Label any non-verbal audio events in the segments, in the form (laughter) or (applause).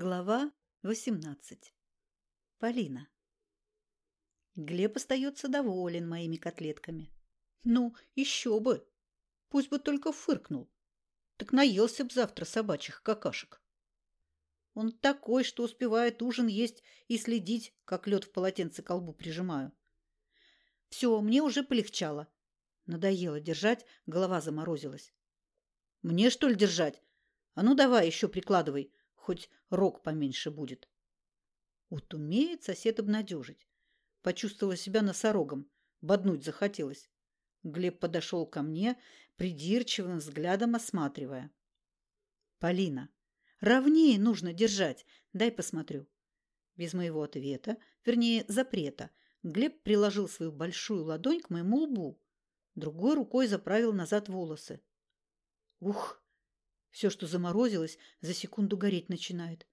Глава 18. Полина. Глеб остается доволен моими котлетками. Ну, еще бы. Пусть бы только фыркнул. Так наелся б завтра собачьих какашек. Он такой, что успевает ужин есть и следить, как лед в полотенце колбу прижимаю. Все, мне уже полегчало. Надоело держать, голова заморозилась. Мне, что ли, держать? А ну давай еще прикладывай, хоть рог поменьше будет. Вот умеет сосед обнадежить. Почувствовала себя носорогом, боднуть захотелось. Глеб подошел ко мне, придирчивым взглядом осматривая. «Полина, ровнее нужно держать, дай посмотрю». Без моего ответа, вернее, запрета, Глеб приложил свою большую ладонь к моему лбу, другой рукой заправил назад волосы. Ух, все, что заморозилось, за секунду гореть начинает.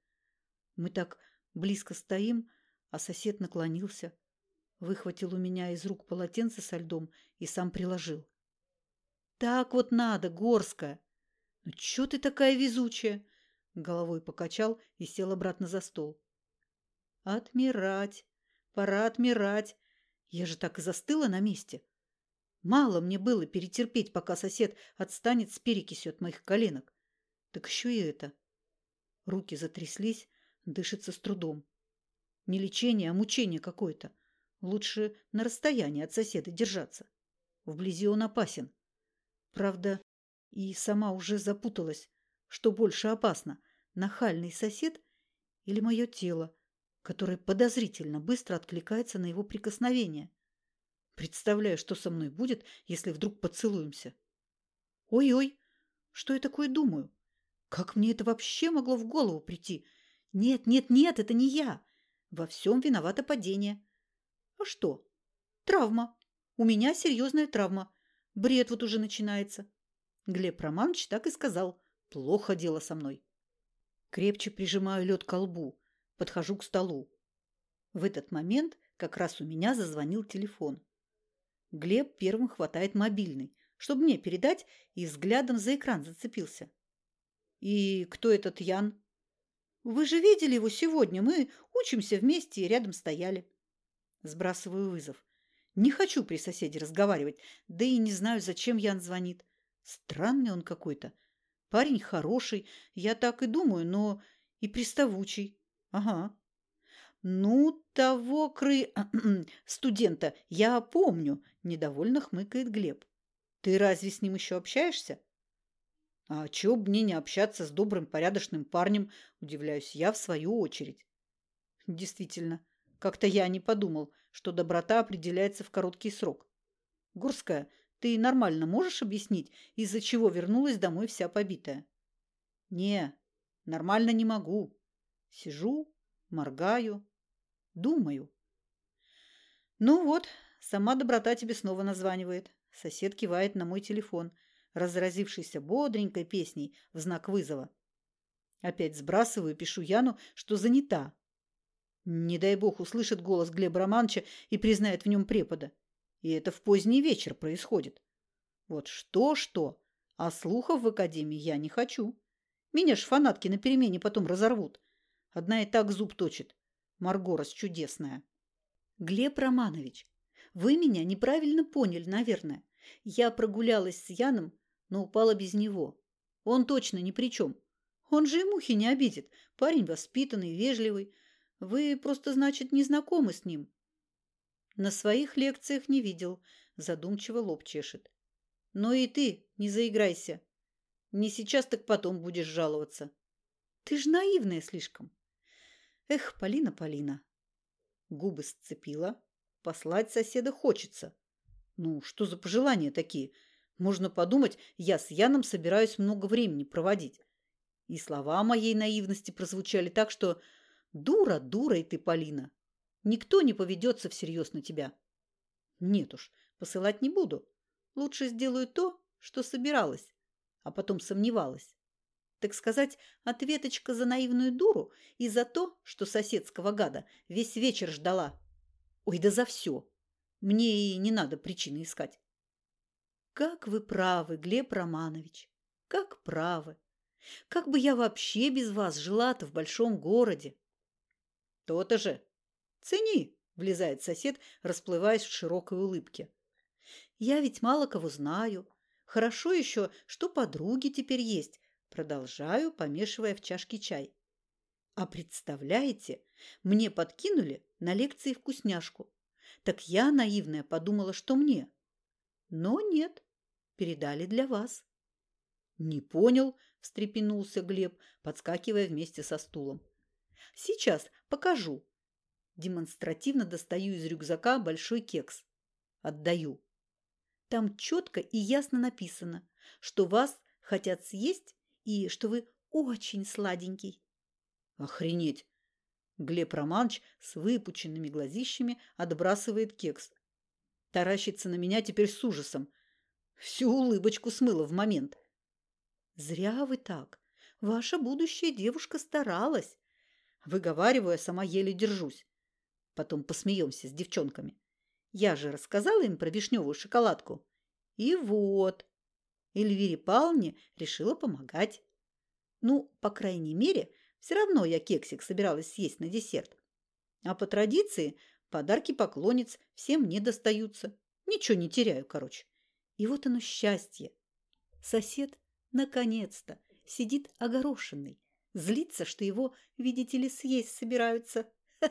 Мы так близко стоим, а сосед наклонился, выхватил у меня из рук полотенце со льдом и сам приложил. «Так вот надо, Горская! Ну, чё ты такая везучая?» Головой покачал и сел обратно за стол. «Отмирать! Пора отмирать! Я же так и застыла на месте!» Мало мне было перетерпеть, пока сосед отстанет с перекисью от моих коленок. Так еще и это. Руки затряслись, дышится с трудом. Не лечение, а мучение какое-то. Лучше на расстоянии от соседа держаться. Вблизи он опасен. Правда, и сама уже запуталась, что больше опасно, нахальный сосед или мое тело, которое подозрительно быстро откликается на его прикосновение. Представляю, что со мной будет, если вдруг поцелуемся. Ой-ой, что я такое думаю? Как мне это вообще могло в голову прийти? Нет, нет, нет, это не я. Во всем виновато падение. А что? Травма. У меня серьезная травма. Бред вот уже начинается. Глеб Романович так и сказал. Плохо дело со мной. Крепче прижимаю лед к лбу. Подхожу к столу. В этот момент как раз у меня зазвонил телефон. Глеб первым хватает мобильный, чтобы мне передать, и взглядом за экран зацепился. «И кто этот Ян?» «Вы же видели его сегодня. Мы учимся вместе и рядом стояли». Сбрасываю вызов. Не хочу при соседе разговаривать, да и не знаю, зачем Ян звонит. Странный он какой-то. Парень хороший, я так и думаю, но и приставучий. Ага. Ну, того кры... (clears throat) студента я помню, недовольно хмыкает Глеб. Ты разве с ним еще общаешься? А чего бы мне не общаться с добрым, порядочным парнем, удивляюсь я в свою очередь. Действительно, как-то я не подумал, что доброта определяется в короткий срок. Гурская, ты нормально можешь объяснить, из-за чего вернулась домой вся побитая? Не, нормально не могу. Сижу, моргаю, думаю. Ну вот, сама доброта тебе снова названивает. Сосед кивает на мой телефон – разразившийся бодренькой песней в знак вызова. Опять сбрасываю, пишу Яну, что занята. Не дай бог услышит голос Глеба Романовича и признает в нем препода. И это в поздний вечер происходит. Вот что-что, а слухов в академии я не хочу. Меня ж фанатки на перемене потом разорвут. Одна и так зуб точит. Маргорос чудесная. Глеб Романович, вы меня неправильно поняли, наверное. Я прогулялась с Яном но упала без него. Он точно ни при чем. Он же и мухи не обидит. Парень воспитанный, вежливый. Вы просто, значит, не знакомы с ним. На своих лекциях не видел. Задумчиво лоб чешет. Но и ты не заиграйся. Не сейчас, так потом будешь жаловаться. Ты ж наивная слишком. Эх, Полина, Полина. Губы сцепила. Послать соседа хочется. Ну, что за пожелания такие? Можно подумать, я с Яном собираюсь много времени проводить. И слова моей наивности прозвучали так, что «Дура, дура и ты, Полина! Никто не поведется всерьез на тебя». Нет уж, посылать не буду. Лучше сделаю то, что собиралась, а потом сомневалась. Так сказать, ответочка за наивную дуру и за то, что соседского гада весь вечер ждала. Ой, да за все. Мне и не надо причины искать. Как вы правы, Глеб Романович, как правы. Как бы я вообще без вас жила-то в большом городе? То-то же. Цени, влезает сосед, расплываясь в широкой улыбке. Я ведь мало кого знаю. Хорошо еще, что подруги теперь есть. Продолжаю, помешивая в чашке чай. А представляете, мне подкинули на лекции вкусняшку. Так я, наивная, подумала, что мне. Но нет, передали для вас. Не понял, встрепенулся Глеб, подскакивая вместе со стулом. Сейчас покажу. Демонстративно достаю из рюкзака большой кекс. Отдаю. Там четко и ясно написано, что вас хотят съесть и что вы очень сладенький. Охренеть! Глеб Романович с выпученными глазищами отбрасывает кекс. Таращится на меня теперь с ужасом. Всю улыбочку смыло в момент. Зря вы так. Ваша будущая девушка старалась. Выговариваю, сама еле держусь. Потом посмеемся с девчонками. Я же рассказала им про вишневую шоколадку. И вот. Эльвире Павловне решила помогать. Ну, по крайней мере, все равно я кексик собиралась съесть на десерт. А по традиции подарки поклонниц всем не достаются. Ничего не теряю, короче. И вот оно счастье. Сосед, наконец-то, сидит огорошенный. Злится, что его, видите ли, съесть собираются. (laughs)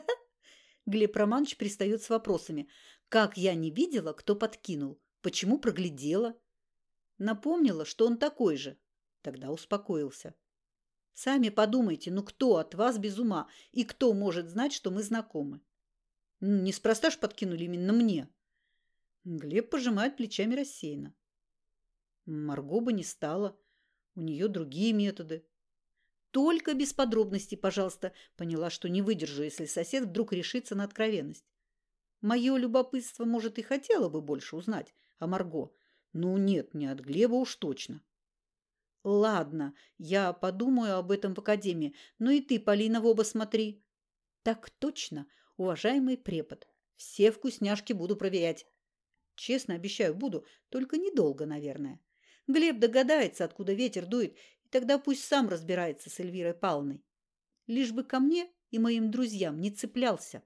Глеб Романович пристает с вопросами. Как я не видела, кто подкинул? Почему проглядела? Напомнила, что он такой же. Тогда успокоился. Сами подумайте, ну кто от вас без ума и кто может знать, что мы знакомы? Неспроста ж подкинули именно мне. Глеб пожимает плечами рассеянно. Марго бы не стала. У нее другие методы. Только без подробностей, пожалуйста. Поняла, что не выдержу, если сосед вдруг решится на откровенность. Мое любопытство, может, и хотело бы больше узнать о Марго. Ну нет, не от Глеба уж точно. Ладно, я подумаю об этом в академии. Ну и ты, Полина, в оба смотри. Так точно, уважаемый препод. Все вкусняшки буду проверять. Честно обещаю, буду, только недолго, наверное. Глеб догадается, откуда ветер дует, и тогда пусть сам разбирается с Эльвирой Павловной. Лишь бы ко мне и моим друзьям не цеплялся.